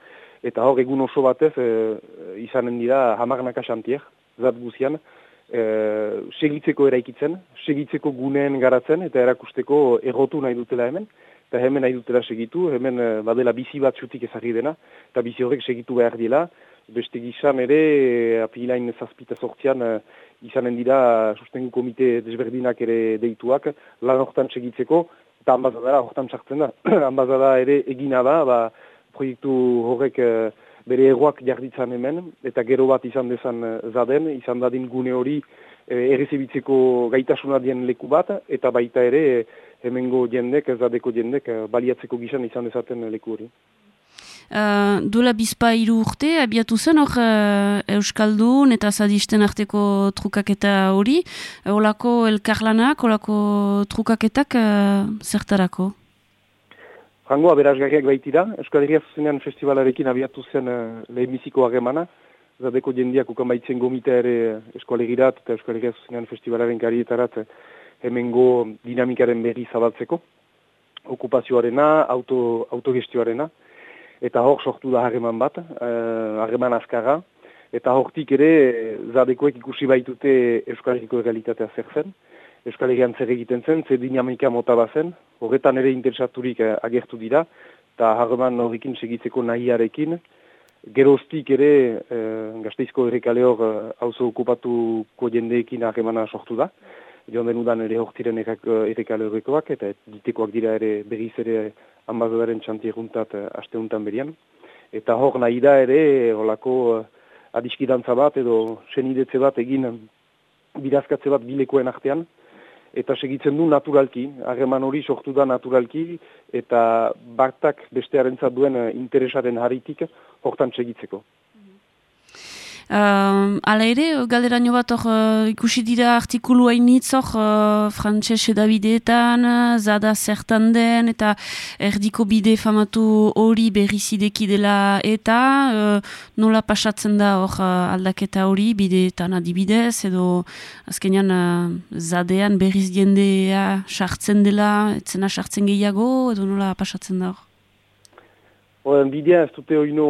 Speaker 19: eta hor egun oso batez uh, izanen dira hamarnaka xantier, zat guzian, uh, segitzeko eraikitzen, segitzeko guneen garatzen, eta erakusteko errotu nahi dutela hemen, eta hemen nahi dutela segitu, hemen uh, badela bizi bat zutik ezagri dena, eta bizi horrek segitu behar dela, beste gizan ere, eh, apilain zazpita sortzian, uh, izanen dira sustengu komite desberdinak ere deituak, lan horretan segitzeko, eta ambazadara horretan sartzen da. ambazada ere egina da, ba, proiektu horrek uh, bere egoak jarditzan hemen, eta gero bat izan dezan uh, zaden, izan dadin gune hori uh, errezibitzeko gaitasuna dien leku bat, eta baita ere, hemengo jendek, ez dadeko jendek, eh, baliatzeko gizan izan ezaten leku hori.
Speaker 1: Uh, Dula bizpa iru urte, abiatu zen hor uh, Euskaldun eta zadisten arteko trukaketa hori. Olako elkarlanak, olako trukaketak uh, zertarako?
Speaker 19: Frango, aberazgarriak baitira. Euskal Herria zuzenean festivalarekin abiatu zen uh, lehenbiziko hagemana. Zadeko jendiak ukan baitzen gomita ere Euskal Herrirat eta Euskal Herria zuzenean festivalaren karietarat hemengo dinamikaren berri zabaltzeko, okupazioarena, auto, autogestioarena, eta hor sortu da harreman bat, uh, harreman azkara, eta hortik ere zadekoek ikusi baitute Euskal Herriko realitatea zer zen, Euskal Herrian zer egiten zen, zer dinamika mota bazen, horretan ere interesaturik uh, agertu dira, eta harreman horrekin segitzeko nahiarekin, geroztik ere e, gazteizko errekale hor hauzo okupatuko jendeekin harremana sortu da. Joan den udan ere hortiren errekale horrekoak, eta ditekoak dira ere berriz ere ambazadaren txantieruntat aste untan berian. Eta hor nahi da ere, holako adiskidantza bat edo senidetze bat egin birazkatze bat bilekoen artean, eta segitzen du naturalki, harreman hori sortu da naturalki, eta bartak bestearen duen interesaren haritik hortan segitzeko.
Speaker 1: Uh, ala ere, galderaino bat hor uh, ikusi dira artikulu hainitz hor uh, frantxese Davideetan, zada zertan den, eta erdiko bide famatu hori berrizideki dela eta uh, nola pasatzen da hor uh, aldaketa hori bideetan adibidez, edo azkenean uh, zadean berriz jendea sartzen dela, etzena sartzen gehiago, edo nola pasatzen da hor?
Speaker 19: Oden, bidea ez dute oino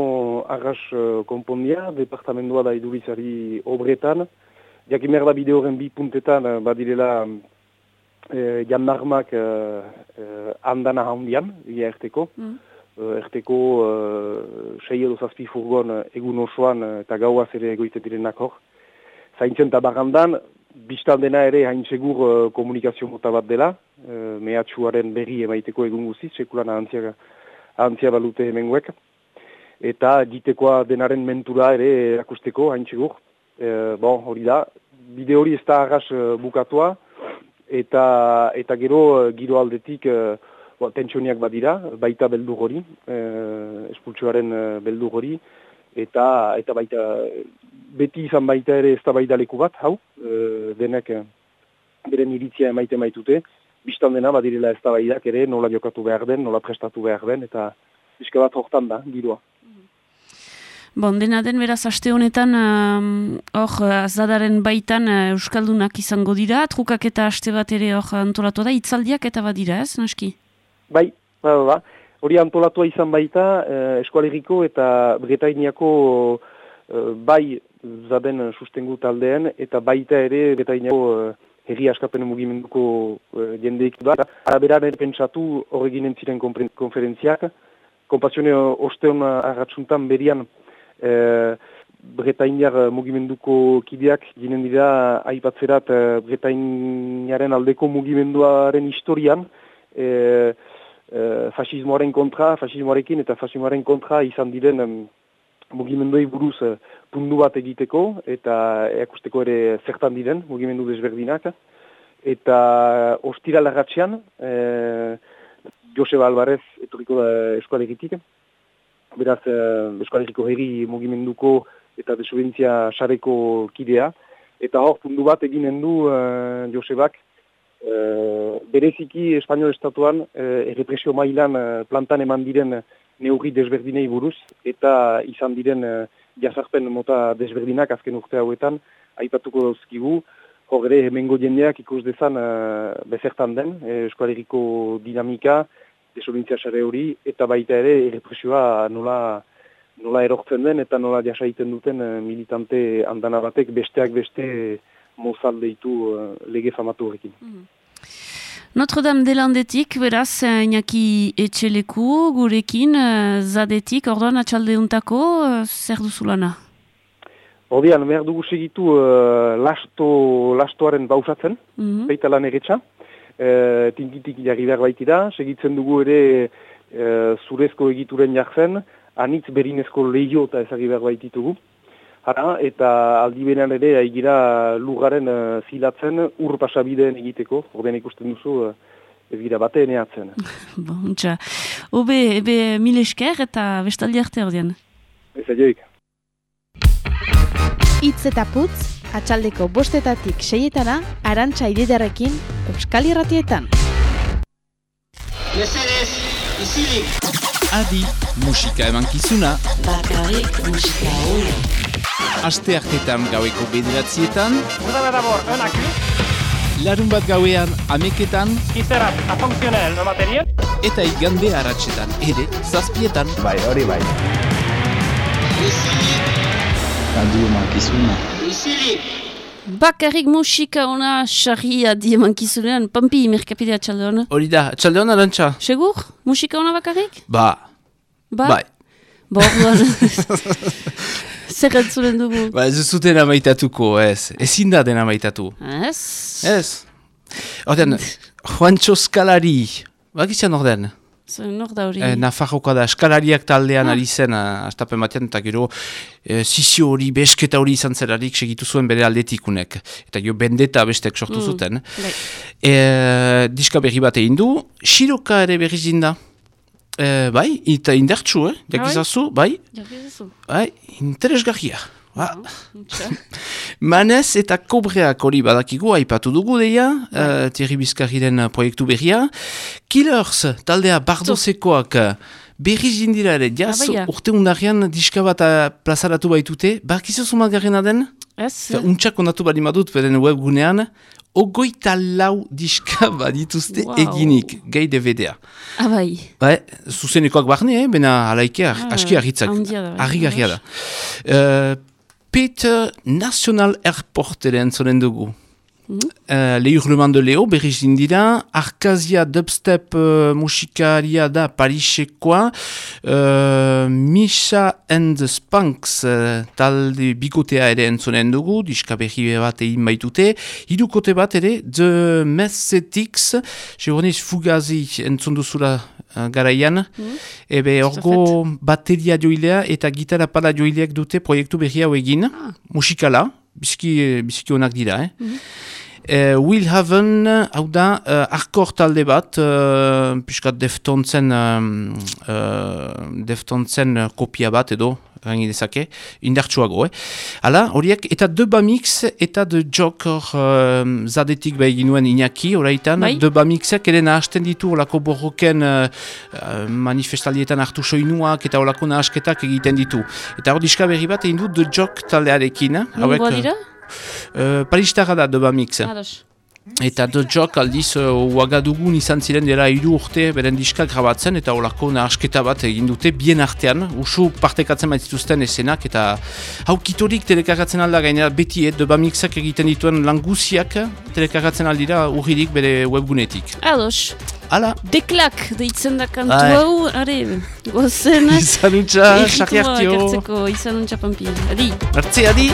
Speaker 19: arras uh, konpondia, departamentoa da idurizari obretan. Jakin merda bide horren bi puntetan uh, badirela uh, jandarmak uh, uh, andana handian, ia erteko. Mm. Uh, erteko uh, sei edo zazpi furgon egun osoan uh, eta gauaz ere egoite direnak hor. Zaintzen eta barandan, biztan dena ere hain segur uh, komunikazio mota bat dela, uh, mehatxuaren berri emaiteko egun guziz, sekulan ahantziaga antzia balute hemenguek, eta ditekoa denaren mentura ere erakusteko, hain txegur. E, bon, hori da, bide hori ez da arras e, bukatua, eta, eta gero e, giro aldetik e, bo, tentsioniak badira, baita beldur hori, e, espultsuaren beldur hori, eta, eta baita beti izan baita ere ez da bat, hau, e, denek beren iritzia emaite maitute, biztan dena badirela ez da ere nola jokatu behar den, nola prestatu behar den, eta bizka bat hortan da, giroa.
Speaker 1: Bon, dena den beraz aste honetan, hor, uh, azadaren baitan uh, Euskaldunak izango dira, trukak eta aste bat ere hor antolatu da, itzaldiak eta badira ez, naski?
Speaker 19: Bai, ba, ba, ba. Hori antolatua izan baita, uh, eskualeriko eta Bretainiako uh, bai zaden sustengu taldeen, eta baita ere Bretainiako uh, herri askapen mugimenduko uh, jendeik da. Araberaren pentsatu horregin entziren konferentziak. Kompazione osteon agatsuntan berian uh, Bretainiar mugimenduko kideak ginen dira aipatzerat uh, Bretainiaren aldeko mugimenduaren historian uh, uh, fasismoaren kontra, fasismoarekin eta fasismoaren kontra izan diren mugimendoi buruz uh, pundu bat egiteko eta eakusteko ere zertan diren mugimendu desberdinak. Eta ostira lagatzean, eh, Joseba Alvarez etorriko da eskualegitik. Beraz, eh, eskualegiko herri mugimenduko eta desubentzia sareko kidea. Eta hor, pundu bat eginen du eh, Josebak, eh, bereziki Espainiol Estatuan eh, errepresio mailan eh, plantan eman diren neurri desberdinei buruz, eta izan diren jazarpen mota desberdinak azken urte hauetan, aipatuko dauzkigu, hor hemengo jendeak ikus dezan bezertan den, eh, eskualeriko dinamika, desolintzia sare hori, eta baita ere errepresioa nola, nola erortzen den, eta nola jasaiten duten militante handana batek besteak beste mozaldeitu uh, lege famatu horrekin. Mm
Speaker 1: Notre Dame de Landetik, beraz, eh, inaki etxeleku, gurekin, uh, zadetik, orduan atxalde untako, uh, zer duzulana?
Speaker 19: Ordean, behar dugu segitu uh, lasto, lastoaren bauzatzen, mm -hmm. baita lan egetxa, uh, tinkitik jarri behar baitira, segitzen dugu ere uh, zurezko egituren jartzen, anitz berinezko lehio eta ezagir behar baititugu. Hara, eta aldi benean ere haigira lugaren uh, zilatzen ur pasabideen egiteko, ordean ikusten duzu uh, ez gira bate eneatzen.
Speaker 1: bon, txa. Obe, ebe mil esker eta bestaldi arte ordean.
Speaker 19: Ez adioik.
Speaker 16: Itz eta putz, atxaldeko bostetatik seietana, arantxa ididarekin, Euskal Irratietan.
Speaker 13: Mesedez, izilik! Adi, musika eman kizuna.
Speaker 14: Bakarrik musika hori.
Speaker 13: Aste hartetan gaueko bederatzietan.
Speaker 15: Uda bedabor, önaki.
Speaker 13: Larun bat gauean ameketan.
Speaker 15: Izerat, afunkzionel, no materiel.
Speaker 13: Eta igande haratsetan, ere, zazpietan.
Speaker 17: Bai, hori bai. Adi eman kizuna.
Speaker 1: Bakarrik musika ona sarri adi eman kizunean. Pampi, merkapidea txalde hona.
Speaker 2: Hori da, txalde hona lantxa.
Speaker 1: Segur? Musika ona bakarrik?
Speaker 2: Ba,
Speaker 1: Ba?
Speaker 20: Bai.
Speaker 1: Ba, orduan. Zer entzuren dugu?
Speaker 20: Ba, ez zuten amaitatuko, ez. Ezin da den amaitatu.
Speaker 1: Ez?
Speaker 20: Ez. Orden, Juancho Skalari, bak izan orden?
Speaker 1: Zer nor da hori?
Speaker 20: Eh, Nafarrokoa da, Skalariak taldean
Speaker 1: Ah.
Speaker 20: ari zen, uh, astapen batean, eta gero, eh, zizio hori, besketa hori izan zelarik segitu zuen bere aldetikunek. Eta gero, bendeta bestek sortu
Speaker 1: Mm,
Speaker 20: zuten.
Speaker 1: bai.
Speaker 20: E, diska berri bat egin du, Shiroka ere berri zinda. E, bai, eta indertsu, eh? Jakizazu, bai?
Speaker 1: Jakizazu.
Speaker 20: Bai, interesgarria. Ba. Manez eta kobreak hori badakigu, aipatu dugu deia, uh, Thierry Bizkarriren proiektu berria. Killers, taldea bardozekoak, berri zindira ere, jaz,
Speaker 1: Ah,
Speaker 20: urte undarrian diska bat plazaratu baitute, bakizu zumagarrena den?
Speaker 1: Ez?
Speaker 20: Untxak ondatu bali madut, beren webgunean, ogoita lau diska badituzte
Speaker 1: Wow.
Speaker 20: eginik, gai DVD-a.
Speaker 1: Ah, bai.
Speaker 20: Bai, zuzenekoak barne, eh? bena alaike,
Speaker 1: Ah,
Speaker 20: aski argitzak.
Speaker 1: handia da, bai.
Speaker 20: Argigarria da. Uh, Peter National Airport ere entzonen dugu.
Speaker 1: Mhm.
Speaker 20: Uh, Le de Leo, berriz indira, Arkazia dubstep uh, musikaria da Parisekoa, uh, Misha and the Spunks uh, talde bikotea ere entzonen dugu, diska berri bat egin baitute, hirukote bat ere, The Messetics, Jeronis Fugazi entzun uh, garaian, ebe orgo bateria joilea eta gitara pala joileak dute proiektu berri hau egin, musikala, bizki, bizki onak dira, eh? Uh, Will Haven, hau da, uh, arkor talde bat, uh, piskat deftontzen, um, uh, deftontzen uh, kopia bat edo, gangi dezake, indartsuago, eh? Hala, horiek, eta The Bamix eta The Joker uh, zadetik beha egin nuen Iñaki, oraitan,
Speaker 1: Bai.
Speaker 20: The Bamixak ere nahasten ditu olako borroken uh, manifestaldietan hartu soinuak eta olako nahasketak egiten ditu. Eta hor diska berri bat egin du The Joke taldearekin, eh?
Speaker 1: Nongoa dira?
Speaker 20: Uh, Paristarra da The Bamix.
Speaker 1: Ados.
Speaker 20: Eta The Joke aldiz uh, Ouagadougou izan ziren dela hiru urte beren diska grabatzen eta olako nahasketa bat egin dute bien artean, usu partekatzen baitituzten esenak eta haukitorik telekargatzen alda gainera beti eh, The Bamixak egiten dituen languziak telekargatzen aldira urririk bere webgunetik.
Speaker 1: Ados.
Speaker 20: Hala.
Speaker 1: Deklak deitzen da kantu hau, are, gozen.
Speaker 20: Izan untxa, sarri
Speaker 1: Erritmoa
Speaker 20: hartio.
Speaker 1: ekartzeko, izan untxa pampi. Adi.
Speaker 20: Artzi, adi!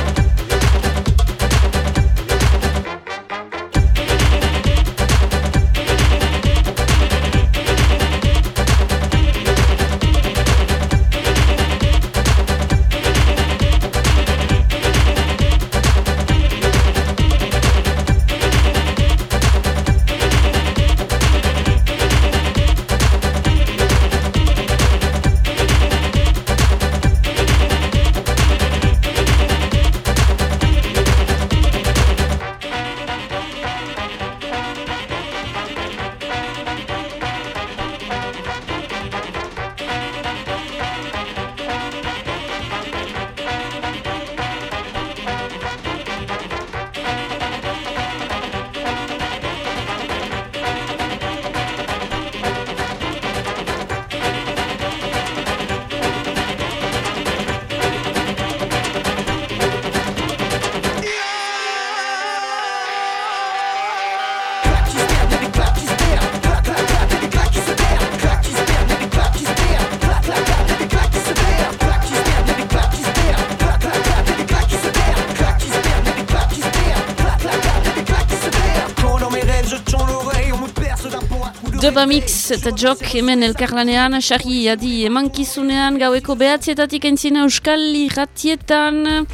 Speaker 1: Duba Mix eta Jok hemen elkarlanean, sarri adi emankizunean gaueko behatzietatik entzina Euskal Irratietan.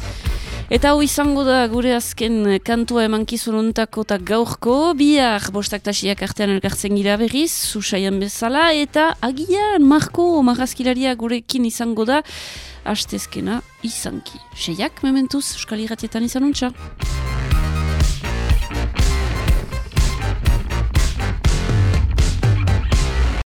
Speaker 1: Eta hau izango da gure azken kantua emankizun ontako eta gaurko, bihar bostak tasiak artean elkartzen gira berriz, susaian bezala, eta agian Marko marrazkilaria gurekin izango da, hastezkena izanki. Seiak, mementuz, Euskal Irratietan izan untxa.